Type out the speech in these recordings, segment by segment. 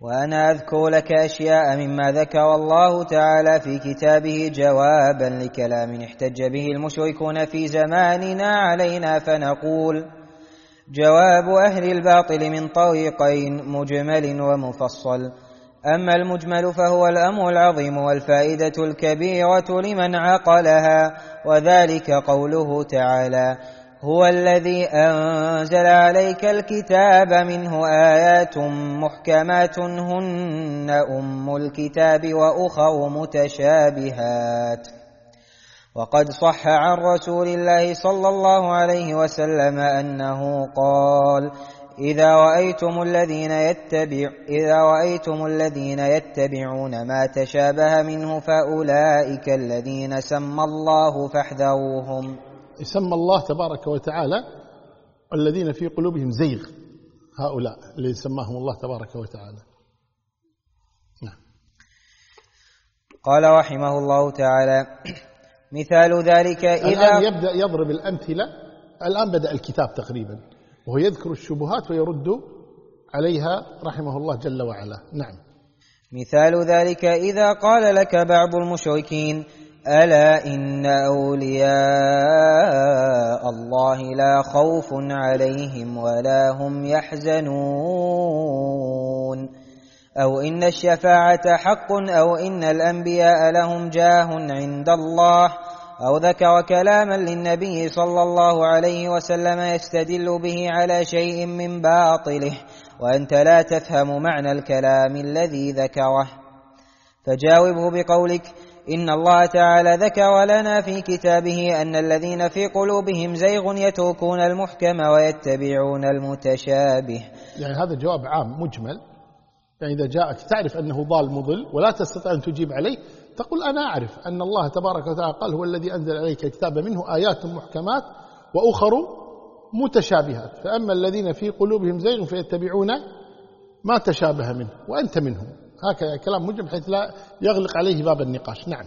وأنا أذكر لك أشياء مما ذكر الله تعالى في كتابه جوابا لكلام احتج به المشركون في زماننا علينا فنقول جواب أهل الباطل من طريقين مجمل ومفصل. أما المجمل فهو الأمر العظيم والفائدة الكبيرة لمن عقلها وذلك قوله تعالى هو الذي أنزل عليك الكتاب منه آيات محكمات هن أم الكتاب وأخر متشابهات. وقد صح عن رسول الله صلى الله عليه وسلم أنه قال إذا رأيتم الذين يتبع إذا رأيتم الذين يتبعون ما تشابه منه فأولئك الذين سمى الله فاحذروهم. يسمى الله تبارك وتعالى الذين في قلوبهم زيغ هؤلاء الذي سماهم الله تبارك وتعالى. نعم. قال رحمه الله تعالى مثال ذلك إذا الآن يبدأ يضرب الأمثلة. الآن بدأ الكتاب تقريبا وهو يذكر الشبهات ويرد عليها رحمه الله جل وعلا. نعم. مثال ذلك إذا قال لك بعض المشركين ألا إن أولياء الله لا خوف عليهم ولا هم يحزنون. أو إن الشفاعة حق أو إن الأنبياء لهم جاه عند الله. أو ذكر كلاما للنبي صلى الله عليه وسلم يستدل به على شيء من باطله. وأنت لا تفهم معنى الكلام الذي ذكره. فجاوبه بقولك إن الله تعالى ذكر لنا في كتابه أن الذين في قلوبهم زيغ يتركون المحكم ويتبعون المتشابه. يعني هذا جواب عام مجمل. يعني إذا جاءك تعرف أنه ضال مضل ولا تستطيع أن تجيب عليه تقول أنا أعرف أن الله تبارك وتعالى قال هو الذي أنزل عليك الكتاب منه آيات محكمات وأخر متشابهات. فأما الذين في قلوبهم زيغ فيتبعون ما تشابه منه وأنت منهم. هكذا كلام مجمل بحيث لا يغلق عليه باب النقاش. نعم.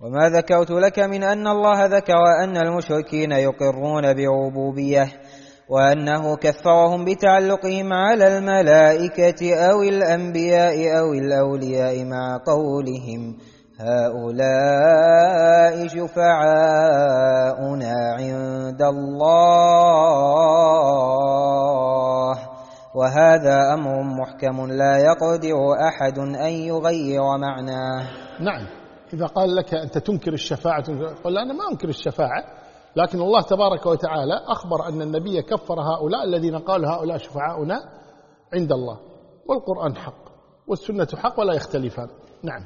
وما ذكرت لك من أن الله ذكر أن المشركين يقرون بربوبيه وأنه كفرهم بتعلقهم على الملائكة أو الأنبياء أو الأولياء مع قولهم هؤلاء شفعاؤنا عند الله. وهذا أمر محكم لا يقدر أحد أن يغير معناه. نعم. إذا قال لك أنت تنكر الشفاعة قل أنا ما أنكر الشفاعة لكن الله تبارك وتعالى أخبر أن النبي كفر هؤلاء الذين قالوا هؤلاء شفعاؤنا عند الله. والقرآن حق والسنة حق ولا يختلفان نعم.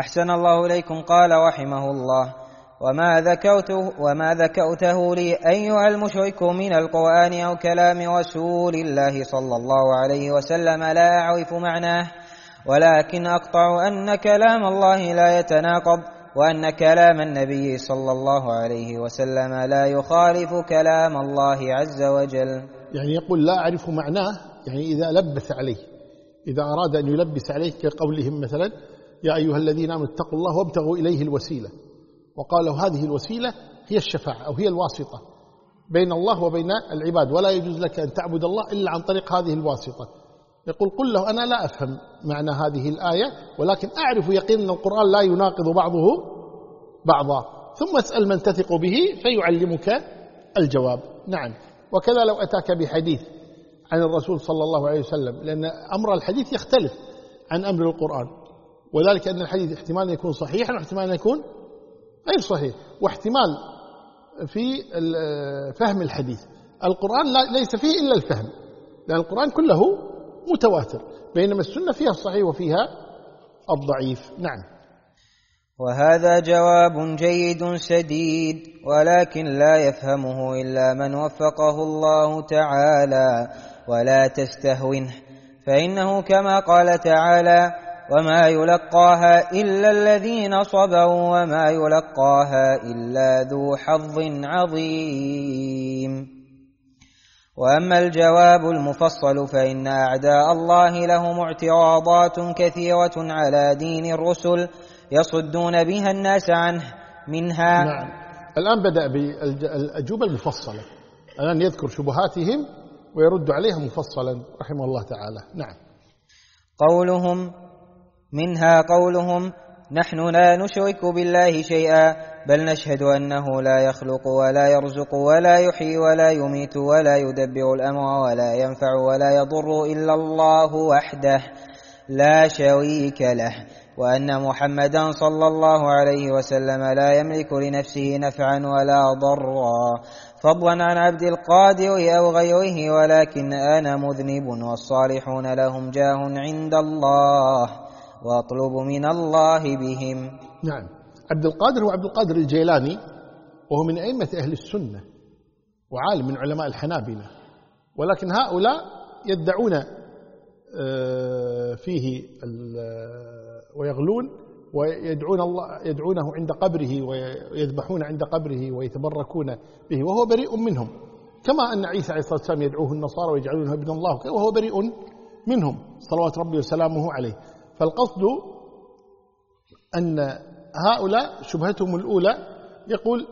أحسن الله إليكم. قال رحمه الله وما ذكرته وما ذكرته لي أيها المشرك من القرآن أو كلام رسول الله صلى الله عليه وسلم لا أعرف معناه ولكن أقطع أن كلام الله لا يتناقض وأن كلام النبي صلى الله عليه وسلم لا يخالف كلام الله عز وجل. يعني يقول لا أعرف معناه يعني إذا لبس عليه إذا أراد أن يلبس عليه كقولهم مثلا يا أيها الذين آمنوا اتقوا الله وابتغوا إليه الوسيلة. وقالوا هذه الوسيلة هي الشفاعة أو هي الواسطة بين الله وبين العباد ولا يجوز لك أن تعبد الله إلا عن طريق هذه الواسطة. يقول قل له أنا لا أفهم معنى هذه الآية ولكن أعرف يقين أن القرآن لا يناقض بعضه بعضا. ثم اسأل من تثق به فيعلمك الجواب. نعم. وكذا لو أتاك بحديث عن الرسول صلى الله عليه وسلم لأن أمر الحديث يختلف عن أمر القرآن. وذلك أن الحديث احتمال يكون صحيحا واحتمال يكون غير صحيح واحتمال في فهم الحديث. القرآن ليس فيه إلا الفهم لأن القرآن كله متواتر بينما السنة فيها الصحيح وفيها الضعيف. نعم. وهذا جواب جيد سديد ولكن لا يفهمه إلا من وفقه الله تعالى ولا تستهونه. فإنه كما قال تعالى وما يلقاها إلا الذين صبروا وما يلقاها إلا ذو حظ عظيم وأما الجواب المفصل فإن أعداء الله لهم اعتراضات كثيرة على دين الرسل يصدون بها الناس عنه منها نعم. الآن بدأ بالأجوبة المفصلة. الآن يذكر شبهاتهم ويرد عليها مفصلا رحمه الله تعالى. نعم. قولهم منها قولهم نحن لا نشرك بالله شيئا بل نشهد أنه لا يخلق ولا يرزق ولا يحيي ولا يميت ولا يدبر الأمر ولا ينفع ولا يضر إلا الله وحده لا شريك له. وأن محمدا صلى الله عليه وسلم لا يملك لنفسه نفعا ولا ضرا. فضلا عن عبد القادر أو غيره ولكن أنا مذنب والصالحون لهم جاه عند الله. وأطلب من الله بهم. نعم. عبد القادر هو عبد القادر الجيلاني وهو من أئمة أهل السنة وعالم من علماء الحنابلة. ولكن هؤلاء يدعون آه، فيه ويغلون ويدعون الله يدعونه عند قبره ويذبحون عند قبره ويتبركون به وهو بريء منهم. كما أن عيسى عليه الصلاة والسلام يدعوه النصارى ويجعلونه ابن الله وهو بريء منهم. صلوات ربي وسلامه عليه. فالقصد أن هؤلاء شبهتهم الأولى يقول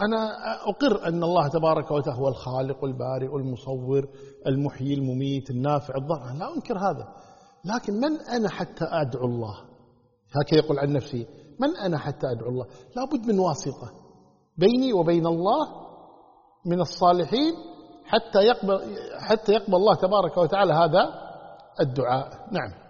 أنا أقر أن الله تبارك وتعالى هو الخالق البارئ المصور المحيي المميت النافع الضار. لا أنكر هذا. لكن من أنا حتى أدعو الله؟ هكذا يقول عن نفسه. من أنا حتى أدعو الله؟ لابد من واسطة بيني وبين الله من الصالحين حتى يقبل حتى يقبل الله تبارك وتعالى هذا الدعاء. نعم.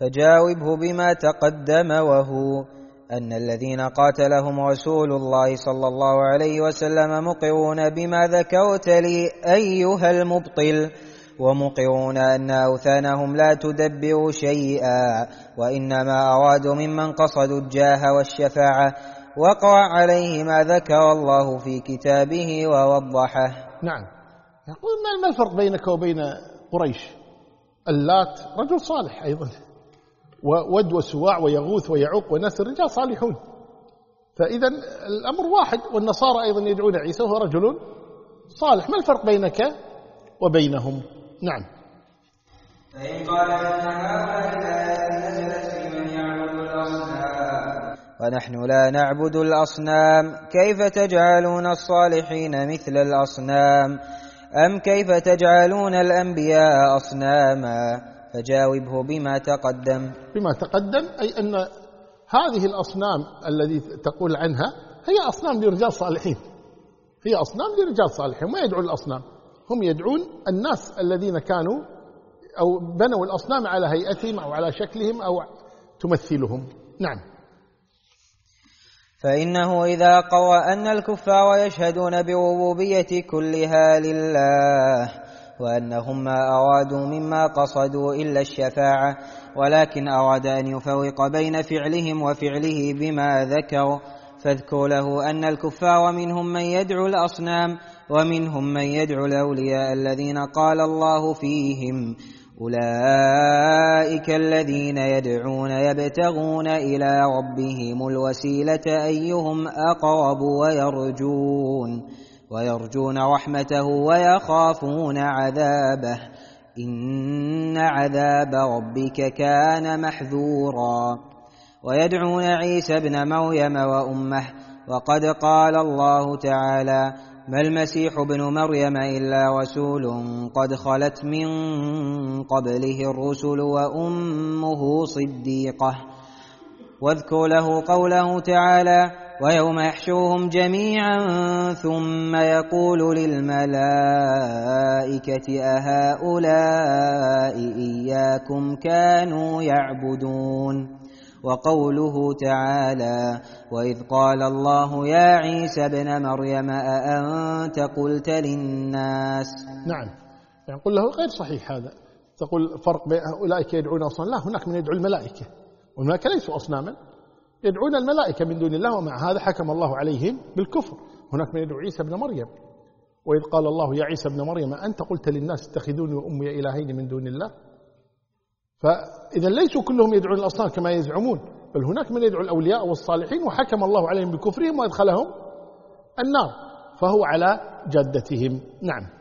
فجاوبه بما تقدم وهو أن الذين قاتلهم رسول الله صلى الله عليه وسلم مقرون بما ذكرت لي أيها المبطل ومقرون أن أوثانهم لا تدبر شيئا وإنما أرادوا ممن قصدوا الجاه والشفاعة وقع عليه ما ذكر الله في كتابه ووضحه. نعم. يقول ما الفرق بينك وبين قريش؟ اللات رجل صالح أيضا. وود وسواع ويغوث ويعوق وناس رجال صالحون. فإذا الأمر واحد والنصارى أيضا يدعون عيسى وهو رجل صالح. ما الفرق بينك وبينهم؟ نعم. فإن قال إن هذا نزلت في من يعبد الأصنام. ونحن لا نعبد الأصنام. كيف تجعلون الصالحين مثل الأصنام؟ أم كيف تجعلون الأنبياء أصناما؟ فجاوبه بما تقدم. بما تقدم أي أن هذه الأصنام الذي تقول عنها هي أصنام لرجال صالحين. هي أصنام لرجال صالحين ما يدعون الأصنام. هم يدعون الناس الذين كانوا أو بنوا الأصنام على هيئتهم أو على شكلهم أو تمثلهم. نعم. فإنه إذا قوى أن الكفار يشهدون بربوبية كلها لله وأنهم ما أرادوا مما قصدوا إلا الشفاعة ولكن أراد أن يفرق بين فعلهم وفعله بما ذكر فاذكر له أن الكفار منهم من يدعو الأصنام ومنهم من يدعو الأولياء الذين قال الله فيهم. أولئك الذين يدعون يبتغون إلى ربهم الوسيلة أيهم أقرب ويرجون. ويرجون رحمته ويخافون عذابه. إن عذاب ربك كان محذورا. ويدعون عيسى ابن مريم وأمه وقد قال الله تعالى ما المسيح ابن مريم إلا رسول قد خلت من قبله الرسل وأمه صديقة. واذكر له قوله تعالى ويوم يحشرهم جميعا ثم يقول للملائكة أهؤلاء إياكم كانوا يعبدون وقوله تعالى وإذ قال الله يا عيسى ابن مريم أأنت قلت للناس نعم. يعني قل له غير صحيح هذا. تقول فرق بين أولئك يدعون أصلا لا هناك من يدعو الملائكة. والملائكة ليسوا أصناما. يدعون الملائكة من دون الله ومع هذا حكم الله عليهم بالكفر. هناك من يدعو عيسى بن مريم. وإذ قال الله يا عيسى ابن مريم أنت قلت للناس اتخذوني وأمي إلهين من دون الله؟ فإذا ليسوا كلهم يدعون الأصنام كما يزعمون بل هناك من يدعو الأولياء والصالحين وحكم الله عليهم بكفرهم وأدخلهم النار فهو على جادتهم. نعم.